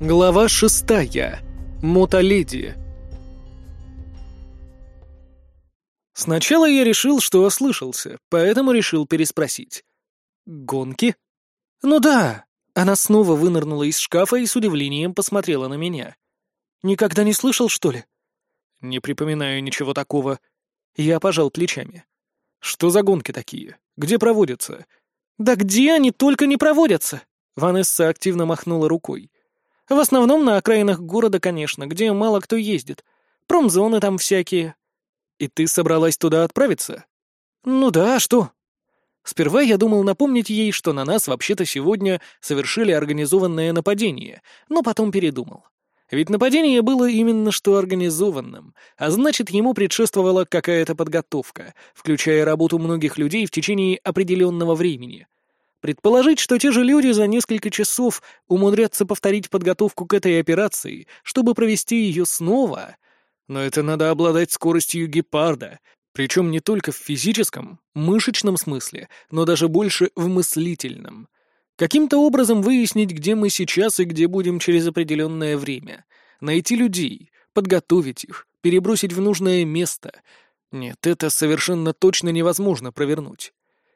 Глава шестая. Мотоледи. Сначала я решил, что ослышался, поэтому решил переспросить. «Гонки?» «Ну да». Она снова вынырнула из шкафа и с удивлением посмотрела на меня. «Никогда не слышал, что ли?» «Не припоминаю ничего такого». Я пожал плечами. «Что за гонки такие? Где проводятся?» «Да где они только не проводятся?» Ванесса активно махнула рукой. В основном на окраинах города, конечно, где мало кто ездит. Промзоны там всякие. И ты собралась туда отправиться? Ну да, а что? Сперва я думал напомнить ей, что на нас вообще-то сегодня совершили организованное нападение, но потом передумал. Ведь нападение было именно что организованным, а значит, ему предшествовала какая-то подготовка, включая работу многих людей в течение определенного времени. Предположить, что те же люди за несколько часов умудрятся повторить подготовку к этой операции, чтобы провести ее снова. Но это надо обладать скоростью гепарда, причем не только в физическом, мышечном смысле, но даже больше в мыслительном. Каким-то образом выяснить, где мы сейчас и где будем через определенное время. Найти людей, подготовить их, перебросить в нужное место. Нет, это совершенно точно невозможно провернуть.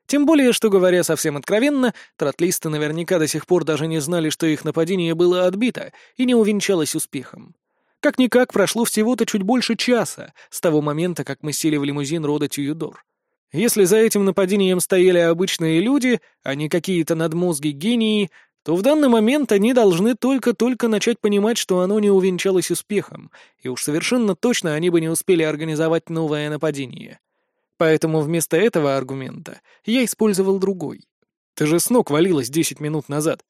Тем более, что, говоря совсем откровенно, тротлисты наверняка до сих пор даже не знали, что их нападение было отбито и не увенчалось успехом. Как-никак прошло всего-то чуть больше часа с того момента, как мы сели в лимузин рода Тююдор. Если за этим нападением стояли обычные люди, а не какие-то надмозги гении, то в данный момент они должны только-только начать понимать, что оно не увенчалось успехом, и уж совершенно точно они бы не успели организовать новое нападение. Поэтому вместо этого аргумента я использовал другой. «Ты же с ног валилась десять минут назад».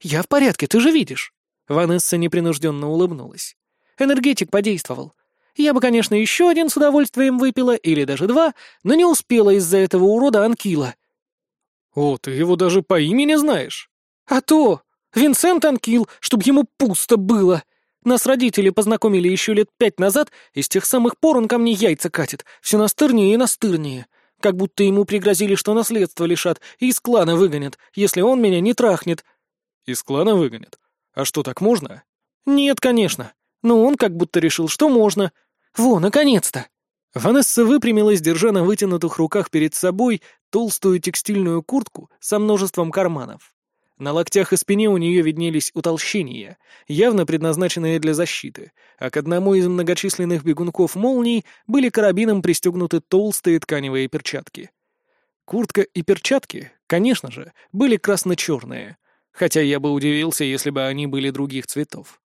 «Я в порядке, ты же видишь». Ванесса непринужденно улыбнулась. «Энергетик подействовал. Я бы, конечно, еще один с удовольствием выпила, или даже два, но не успела из-за этого урода Анкила». «О, ты его даже по имени знаешь?» «А то! Винсент Анкил, чтоб ему пусто было!» Нас родители познакомили еще лет пять назад, и с тех самых пор он ко мне яйца катит, все настырнее и настырнее. Как будто ему пригрозили, что наследство лишат и из клана выгонят, если он меня не трахнет. Из клана выгонят? А что, так можно? Нет, конечно. Но он как будто решил, что можно. Во, наконец-то! Ванесса выпрямилась, держа на вытянутых руках перед собой толстую текстильную куртку со множеством карманов. На локтях и спине у нее виднелись утолщения, явно предназначенные для защиты, а к одному из многочисленных бегунков молний были карабином пристегнуты толстые тканевые перчатки. Куртка и перчатки, конечно же, были красно-черные, хотя я бы удивился, если бы они были других цветов.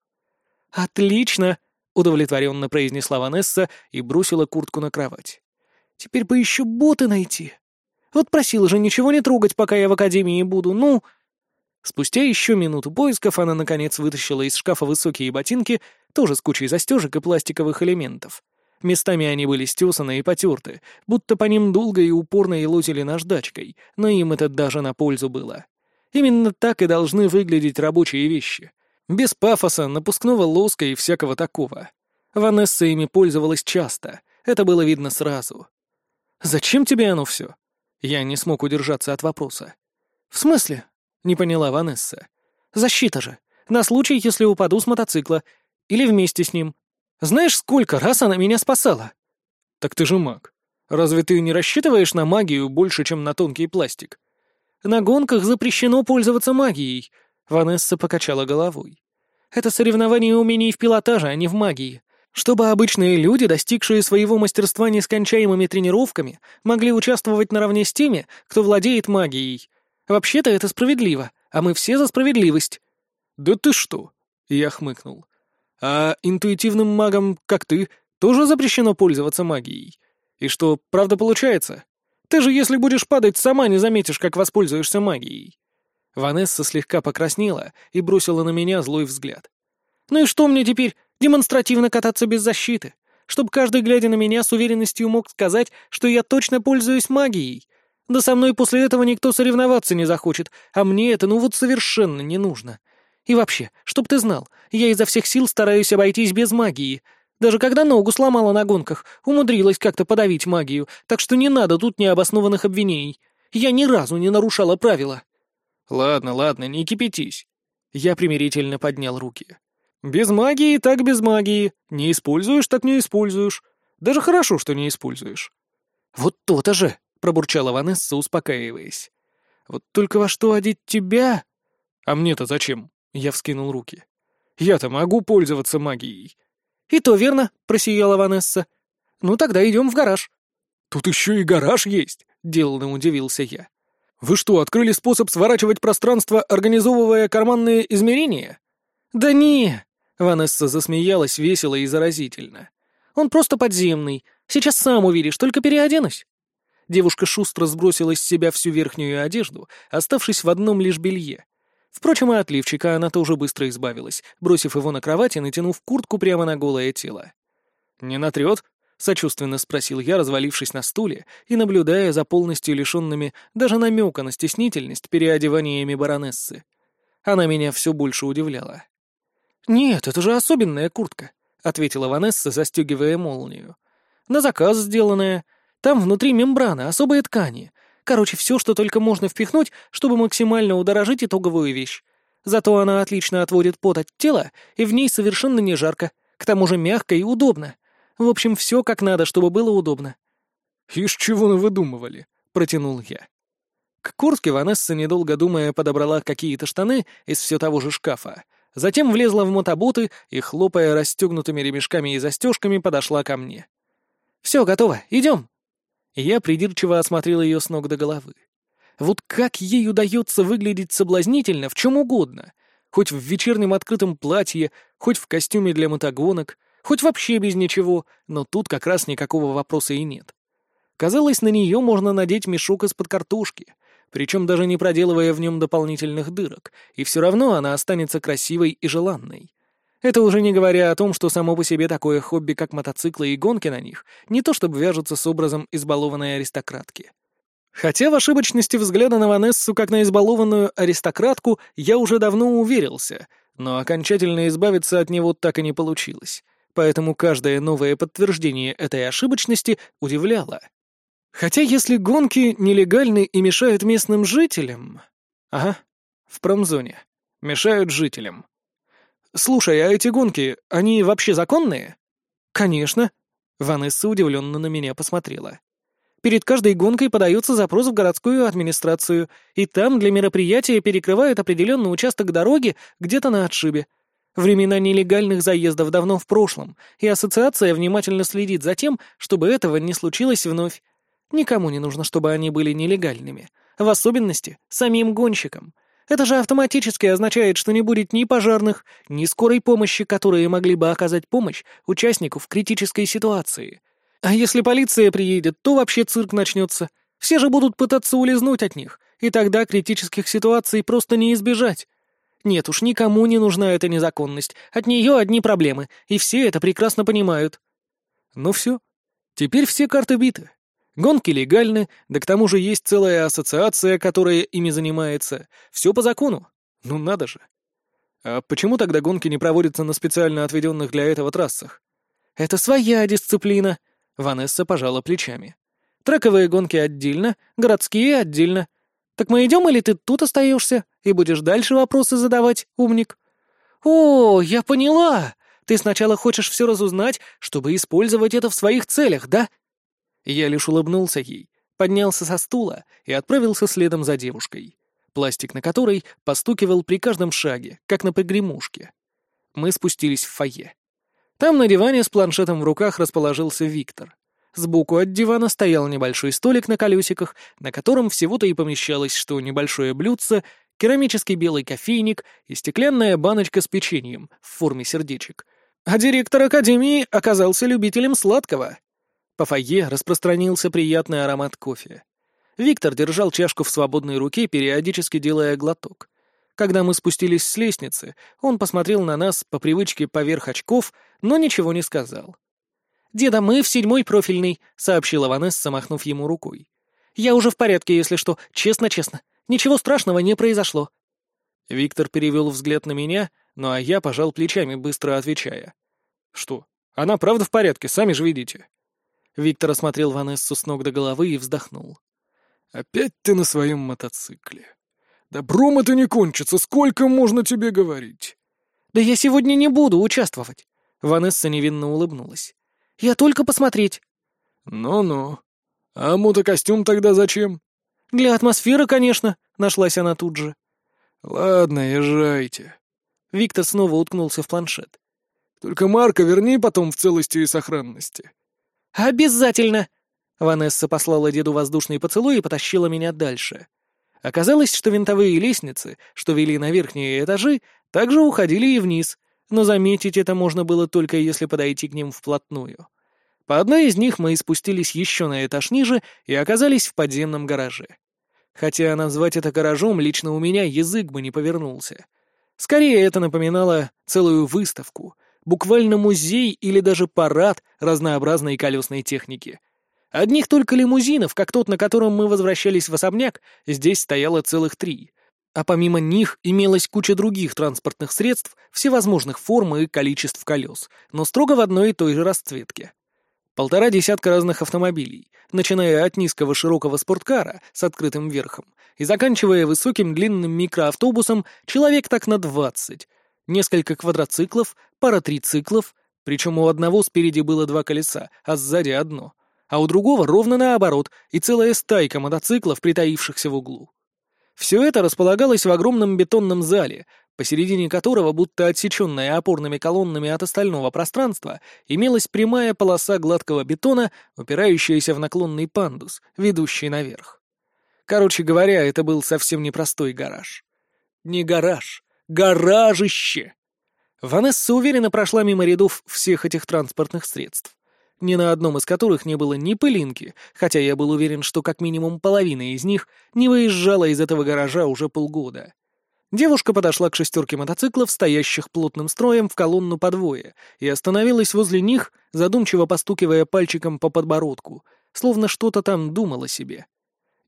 «Отлично!» — удовлетворенно произнесла Ванесса и бросила куртку на кровать. «Теперь еще боты найти. Вот просила же ничего не трогать, пока я в академии буду, ну...» Спустя еще минуту поисков она, наконец, вытащила из шкафа высокие ботинки, тоже с кучей застежек и пластиковых элементов. Местами они были стесаны и потерты, будто по ним долго и упорно елозили наждачкой, но им это даже на пользу было. Именно так и должны выглядеть рабочие вещи. Без пафоса, напускного лоска и всякого такого. Ванесса ими пользовалась часто, это было видно сразу. «Зачем тебе оно все?» Я не смог удержаться от вопроса. «В смысле?» — не поняла Ванесса. «Защита же. На случай, если упаду с мотоцикла. Или вместе с ним. Знаешь, сколько раз она меня спасала?» «Так ты же маг. Разве ты не рассчитываешь на магию больше, чем на тонкий пластик?» «На гонках запрещено пользоваться магией», — Ванесса покачала головой. «Это соревнование умений в пилотаже, а не в магии. Чтобы обычные люди, достигшие своего мастерства нескончаемыми тренировками, могли участвовать наравне с теми, кто владеет магией, Вообще-то это справедливо, а мы все за справедливость». «Да ты что?» — я хмыкнул. «А интуитивным магам, как ты, тоже запрещено пользоваться магией? И что, правда получается? Ты же, если будешь падать, сама не заметишь, как воспользуешься магией». Ванесса слегка покраснела и бросила на меня злой взгляд. «Ну и что мне теперь, демонстративно кататься без защиты? Чтобы каждый, глядя на меня, с уверенностью мог сказать, что я точно пользуюсь магией, да со мной после этого никто соревноваться не захочет, а мне это ну вот совершенно не нужно. И вообще, чтоб ты знал, я изо всех сил стараюсь обойтись без магии. Даже когда ногу сломала на гонках, умудрилась как-то подавить магию, так что не надо тут необоснованных обвинений. Я ни разу не нарушала правила. Ладно, ладно, не кипятись. Я примирительно поднял руки. «Без магии так без магии. Не используешь, так не используешь. Даже хорошо, что не используешь». «Вот то-то же!» — пробурчала Ванесса, успокаиваясь. «Вот только во что одеть тебя?» «А мне-то зачем?» — я вскинул руки. «Я-то могу пользоваться магией». «И то верно», — просияла Ванесса. «Ну тогда идем в гараж». «Тут еще и гараж есть», — деланно удивился я. «Вы что, открыли способ сворачивать пространство, организовывая карманные измерения?» «Да не!» — Ванесса засмеялась весело и заразительно. «Он просто подземный. Сейчас сам увидишь, только переоденусь». Девушка шустро сбросила с себя всю верхнюю одежду, оставшись в одном лишь белье. Впрочем, и от лифчика она тоже быстро избавилась, бросив его на кровать и натянув куртку прямо на голое тело. «Не натрет?» — сочувственно спросил я, развалившись на стуле и наблюдая за полностью лишенными даже намека на стеснительность переодеваниями баронессы. Она меня все больше удивляла. «Нет, это же особенная куртка», — ответила Ванесса, застегивая молнию. «На заказ сделанная. Там внутри мембрана, особые ткани. Короче, все, что только можно впихнуть, чтобы максимально удорожить итоговую вещь. Зато она отлично отводит пот от тела, и в ней совершенно не жарко. К тому же мягко и удобно. В общем, все как надо, чтобы было удобно. «Ишь, чего вы выдумывали?» — протянул я. К куртке Ванесса, недолго думая, подобрала какие-то штаны из все того же шкафа. Затем влезла в мотоботы и, хлопая расстегнутыми ремешками и застежками, подошла ко мне. «Все, готово, идем!» Я придирчиво осмотрел ее с ног до головы. Вот как ей удается выглядеть соблазнительно в чем угодно, хоть в вечернем открытом платье, хоть в костюме для мотогонок, хоть вообще без ничего, но тут как раз никакого вопроса и нет. Казалось, на нее можно надеть мешок из-под картошки, причем даже не проделывая в нем дополнительных дырок, и все равно она останется красивой и желанной. Это уже не говоря о том, что само по себе такое хобби, как мотоциклы и гонки на них, не то чтобы вяжутся с образом избалованной аристократки. Хотя в ошибочности взгляда на Ванессу как на избалованную аристократку я уже давно уверился, но окончательно избавиться от него так и не получилось. Поэтому каждое новое подтверждение этой ошибочности удивляло. Хотя если гонки нелегальны и мешают местным жителям... Ага, в промзоне. Мешают жителям. «Слушай, а эти гонки, они вообще законные?» «Конечно». Ванесса удивленно на меня посмотрела. «Перед каждой гонкой подается запрос в городскую администрацию, и там для мероприятия перекрывают определенный участок дороги где-то на отшибе. Времена нелегальных заездов давно в прошлом, и ассоциация внимательно следит за тем, чтобы этого не случилось вновь. Никому не нужно, чтобы они были нелегальными, в особенности самим гонщикам. Это же автоматически означает, что не будет ни пожарных, ни скорой помощи, которые могли бы оказать помощь участнику в критической ситуации. А если полиция приедет, то вообще цирк начнется. Все же будут пытаться улизнуть от них, и тогда критических ситуаций просто не избежать. Нет уж, никому не нужна эта незаконность, от нее одни проблемы, и все это прекрасно понимают. Ну все, теперь все карты биты. Гонки легальны, да к тому же есть целая ассоциация, которая ими занимается. Все по закону. Ну надо же. А почему тогда гонки не проводятся на специально отведенных для этого трассах? Это своя дисциплина. Ванесса пожала плечами. Трековые гонки отдельно, городские отдельно. Так мы идем или ты тут остаешься и будешь дальше вопросы задавать, умник? О, я поняла. Ты сначала хочешь все разузнать, чтобы использовать это в своих целях, да? Я лишь улыбнулся ей, поднялся со стула и отправился следом за девушкой, пластик на которой постукивал при каждом шаге, как на погремушке. Мы спустились в фойе. Там на диване с планшетом в руках расположился Виктор. Сбоку от дивана стоял небольшой столик на колесиках, на котором всего-то и помещалось что небольшое блюдце, керамический белый кофейник и стеклянная баночка с печеньем в форме сердечек. А директор академии оказался любителем сладкого. По фойе распространился приятный аромат кофе. Виктор держал чашку в свободной руке, периодически делая глоток. Когда мы спустились с лестницы, он посмотрел на нас по привычке поверх очков, но ничего не сказал. «Деда, мы в седьмой профильный», — сообщила Ванесса, махнув ему рукой. «Я уже в порядке, если что. Честно-честно. Ничего страшного не произошло». Виктор перевел взгляд на меня, ну а я пожал плечами, быстро отвечая. «Что? Она правда в порядке, сами же видите». Виктор осмотрел Ванессу с ног до головы и вздохнул. «Опять ты на своем мотоцикле. Добром это не кончится, сколько можно тебе говорить? Да я сегодня не буду участвовать. Ванесса невинно улыбнулась. Я только посмотреть. Ну-ну. А мотокостюм тогда зачем? Для атмосферы, конечно, нашлась она тут же. Ладно, езжайте. Виктор снова уткнулся в планшет. Только Марка верни потом в целости и сохранности. Обязательно. Ванесса послала деду воздушный поцелуй и потащила меня дальше. Оказалось, что винтовые лестницы, что вели на верхние этажи, также уходили и вниз, но заметить это можно было только если подойти к ним вплотную. По одной из них мы спустились еще на этаж ниже и оказались в подземном гараже. Хотя назвать это гаражом лично у меня язык бы не повернулся. Скорее, это напоминало целую выставку, буквально музей или даже парад разнообразной колесной техники — Одних только лимузинов, как тот, на котором мы возвращались в особняк, здесь стояло целых три. А помимо них имелась куча других транспортных средств всевозможных форм и количеств колес, но строго в одной и той же расцветке. Полтора десятка разных автомобилей, начиная от низкого широкого спорткара с открытым верхом и заканчивая высоким длинным микроавтобусом человек так на двадцать, несколько квадроциклов, пара трициклов, причем у одного спереди было два колеса, а сзади одно — а у другого ровно наоборот, и целая стайка мотоциклов, притаившихся в углу. Все это располагалось в огромном бетонном зале, посередине которого, будто отсеченная опорными колоннами от остального пространства, имелась прямая полоса гладкого бетона, упирающаяся в наклонный пандус, ведущий наверх. Короче говоря, это был совсем непростой гараж. Не гараж, гаражище! Ванесса уверенно прошла мимо рядов всех этих транспортных средств ни на одном из которых не было ни пылинки, хотя я был уверен, что как минимум половина из них не выезжала из этого гаража уже полгода. Девушка подошла к шестерке мотоциклов, стоящих плотным строем в колонну по двое, и остановилась возле них, задумчиво постукивая пальчиком по подбородку, словно что-то там думала себе.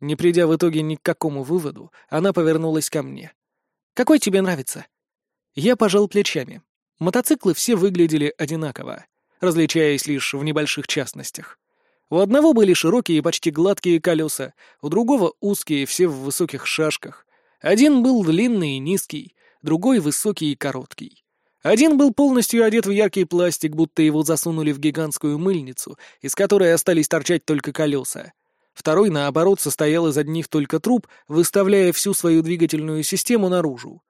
Не придя в итоге ни к какому выводу, она повернулась ко мне. «Какой тебе нравится?» Я пожал плечами. Мотоциклы все выглядели одинаково различаясь лишь в небольших частностях. У одного были широкие почти гладкие колеса, у другого узкие, все в высоких шашках. Один был длинный и низкий, другой высокий и короткий. Один был полностью одет в яркий пластик, будто его засунули в гигантскую мыльницу, из которой остались торчать только колеса. Второй, наоборот, состоял из одних только труб, выставляя всю свою двигательную систему наружу.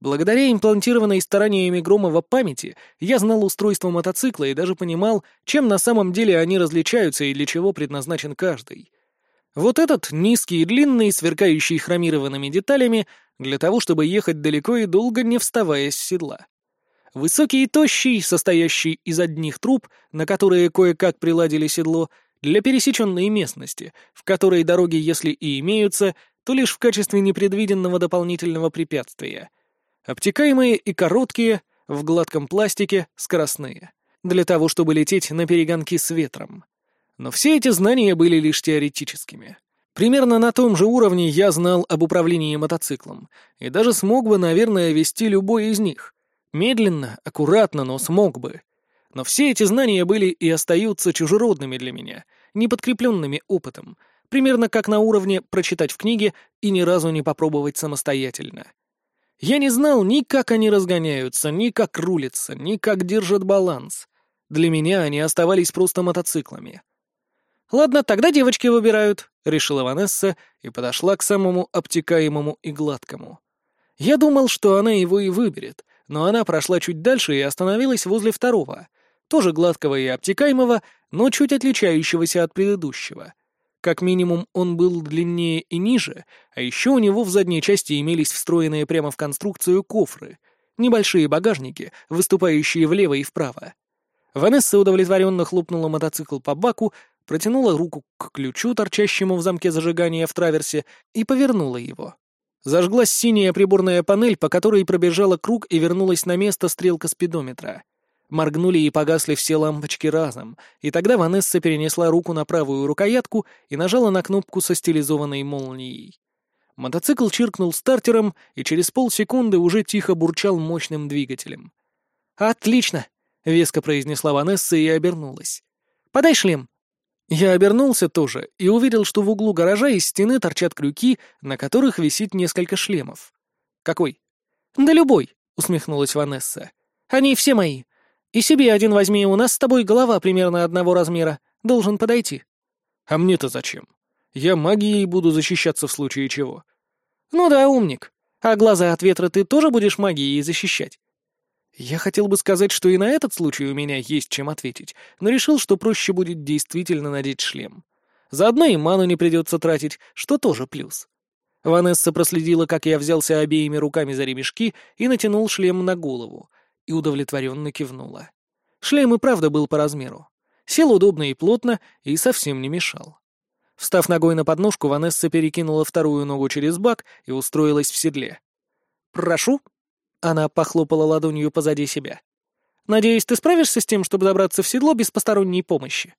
Благодаря имплантированной стараниями Громова памяти я знал устройство мотоцикла и даже понимал, чем на самом деле они различаются и для чего предназначен каждый. Вот этот, низкий и длинный, сверкающий хромированными деталями, для того, чтобы ехать далеко и долго, не вставая с седла. Высокий и тощий, состоящий из одних труб, на которые кое-как приладили седло, для пересеченной местности, в которой дороги, если и имеются, то лишь в качестве непредвиденного дополнительного препятствия — Обтекаемые и короткие, в гладком пластике, скоростные. Для того, чтобы лететь на перегонки с ветром. Но все эти знания были лишь теоретическими. Примерно на том же уровне я знал об управлении мотоциклом, и даже смог бы, наверное, вести любой из них. Медленно, аккуратно, но смог бы. Но все эти знания были и остаются чужеродными для меня, не подкрепленными опытом, примерно как на уровне прочитать в книге и ни разу не попробовать самостоятельно. Я не знал ни как они разгоняются, ни как рулятся, ни как держат баланс. Для меня они оставались просто мотоциклами. «Ладно, тогда девочки выбирают», — решила Ванесса и подошла к самому обтекаемому и гладкому. Я думал, что она его и выберет, но она прошла чуть дальше и остановилась возле второго, тоже гладкого и обтекаемого, но чуть отличающегося от предыдущего. Как минимум, он был длиннее и ниже, а еще у него в задней части имелись встроенные прямо в конструкцию кофры, небольшие багажники, выступающие влево и вправо. Ванесса удовлетворенно хлопнула мотоцикл по баку, протянула руку к ключу, торчащему в замке зажигания в траверсе, и повернула его. Зажглась синяя приборная панель, по которой пробежала круг и вернулась на место стрелка спидометра. Моргнули и погасли все лампочки разом, и тогда Ванесса перенесла руку на правую рукоятку и нажала на кнопку со стилизованной молнией. Мотоцикл чиркнул стартером и через полсекунды уже тихо бурчал мощным двигателем. «Отлично!» — веско произнесла Ванесса и обернулась. «Подай шлем!» Я обернулся тоже и увидел, что в углу гаража из стены торчат крюки, на которых висит несколько шлемов. «Какой?» «Да любой», — усмехнулась Ванесса. «Они все мои. И себе один возьми, у нас с тобой голова примерно одного размера. Должен подойти». «А мне-то зачем? Я магией буду защищаться в случае чего». «Ну да, умник. А глаза от ветра ты тоже будешь магией защищать?» Я хотел бы сказать, что и на этот случай у меня есть чем ответить, но решил, что проще будет действительно надеть шлем. Заодно и ману не придется тратить, что тоже плюс. Ванесса проследила, как я взялся обеими руками за ремешки и натянул шлем на голову, и удовлетворенно кивнула. Шлем и правда был по размеру. Сел удобно и плотно, и совсем не мешал. Встав ногой на подножку, Ванесса перекинула вторую ногу через бак и устроилась в седле. «Прошу», она похлопала ладонью позади себя. «Надеюсь, ты справишься с тем, чтобы добраться в седло без посторонней помощи?»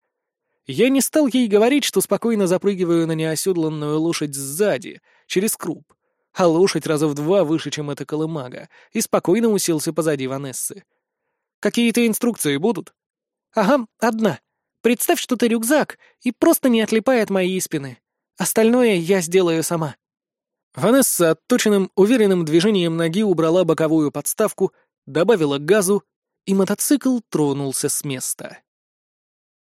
Я не стал ей говорить, что спокойно запрыгиваю на неоседланную лошадь сзади, через круп, а лошадь раза в два выше, чем эта колымага, и спокойно уселся позади Ванессы. «Какие-то инструкции будут?» «Ага, одна. Представь, что ты рюкзак, и просто не отлипай от моей спины. Остальное я сделаю сама». Ванесса отточенным, уверенным движением ноги убрала боковую подставку, добавила газу, и мотоцикл тронулся с места.